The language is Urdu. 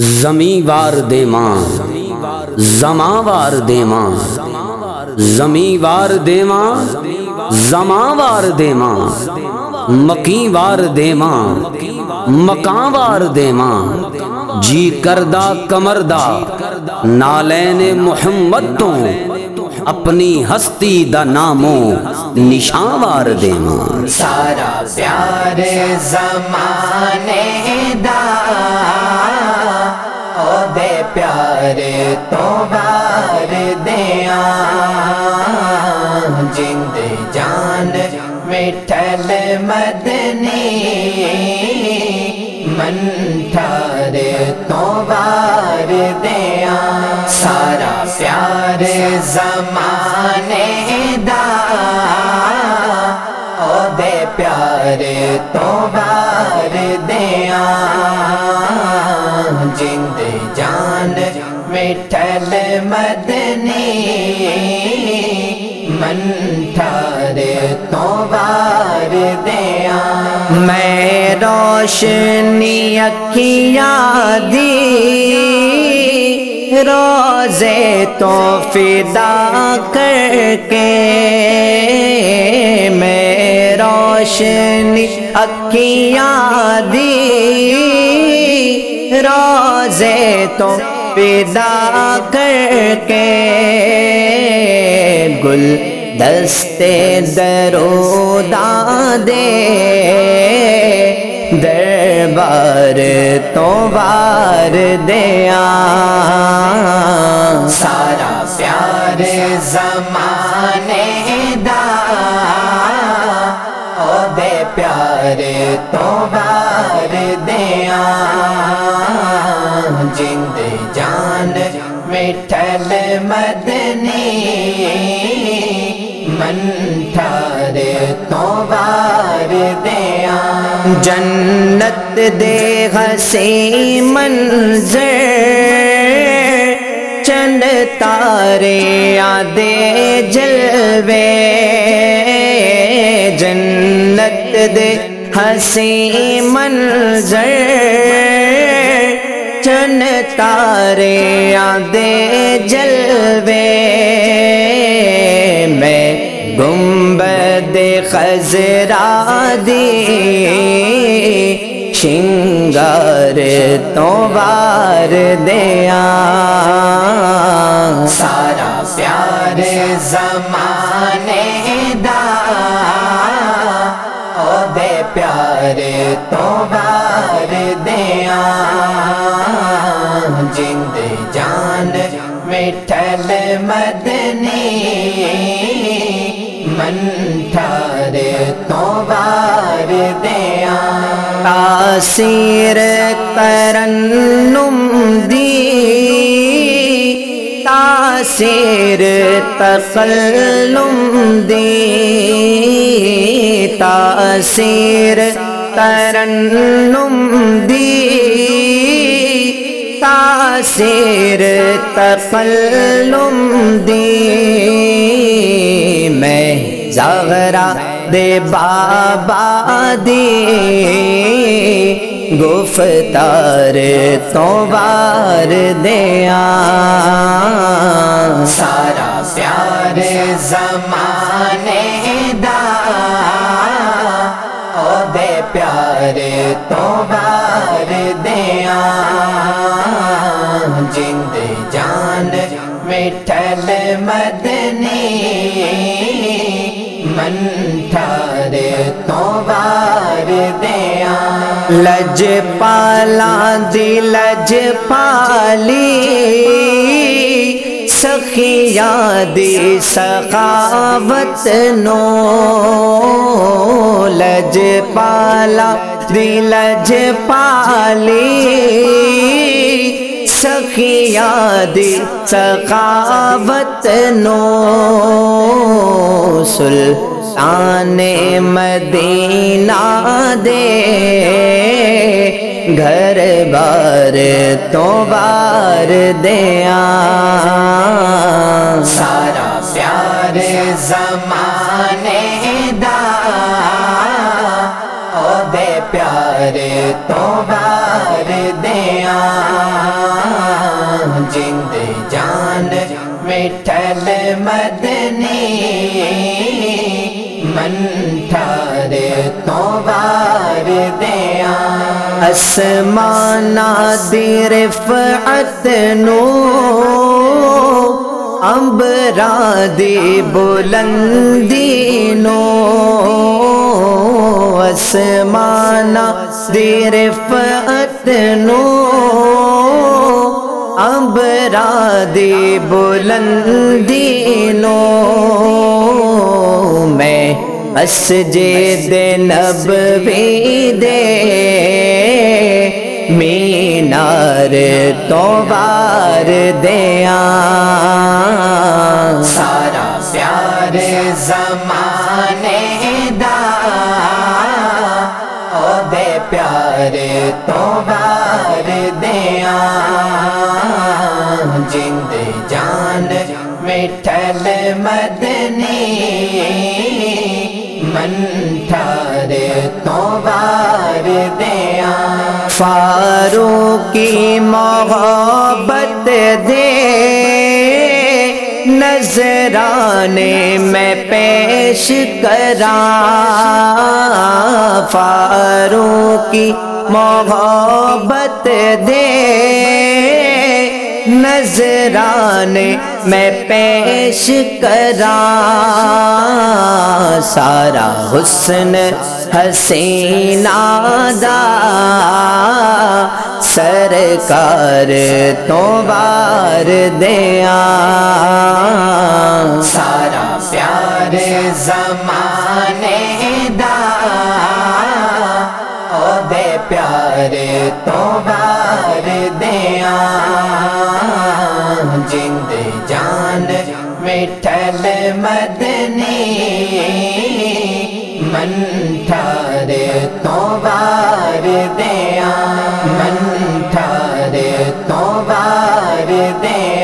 زمیں وار دے ماں، زماں وار دے ماں، زمیں وار دے ماں، زماں وار دے ماں، مکی وار دے ماں، مکاں وار دے ماں جی کردہ کمردہ، نالین محمد تو اپنی ہستی دا نامو نشان وار دے ماں۔ سارا پیار زمانے پیار تو بار دیا جند جان مٹھل مدنی من ٹھار تو بار دیا سارا پیار زمانے دا او دے پیار تو بار دیا جند جان مٹھل مدنی من ٹھار تو بار دیا میں روشنی اکھیاں دی روزے تو فدا کر کے میں روشنی اکھیاں دی روزے تو فدا کر کے گل دستے دروداں دے دربار تو بار دیا سارا پیار زمانے دا، او دے پیار تو جند جان مٹھل مدنی من ٹھار تو بار دیا۔ جنت دے ہسی منظر، چند تارے آدے جلوے۔ جنت دے ہسی منظر چن تارے آدے جلوے۔ میں گنبد خزرا دی۔ شنگار تو بار دیا۔ سارا پیار زمانے دا۔ او دے پیار تو جند جان مٹھل مدنی من ٹھار تو بار دیا تاثیر ترنم دی تاثیر تسلم دی تاثیر ترنم دی تاثیر تسلم دی۔ میں زغرا دے بابا دی۔ گفتار تو بار دیا۔ سارا پیار زمانے دا۔ او دے پیار تو جند جان مٹھل مدنی من ٹھار تو بار دیا۔ لج پالا دی لج پالی سخیا دی سخاوت نو۔ لج پالا دی لج پالی دی سخاوت نو سلطان مدینہ دے گھر بار تو بار دیا۔ سارا پیار زمانے دا۔ او دے پیار تو بار دیا۔ جند جان مٹھل مدنی من ٹھار تو وار دیا اسمانا دی رفعت نو امبرا دی بلندی نو اسمانا دی رفعت نو دی بلندی نو میں مسجد نبوی دے مینار تو بار دیا سارا پیار زمانے دا او دے پیار تو بار دیا جند جان مٹھل مدنی من ٹھار تو بار دیا فاروق کی محبت دے نظرانے میں پیش کرا فاروق کی محبت دے نظرانے میں پیش کرا۔ سارا حسن حسینہ دا سرکار تو بار دیا۔ سارا پیار زمانے دا۔ او دے پیار تو بار دیا۔ جند جان مٹھل مدنی من ٹھار تو بار دیا من ٹھار تو بار دیا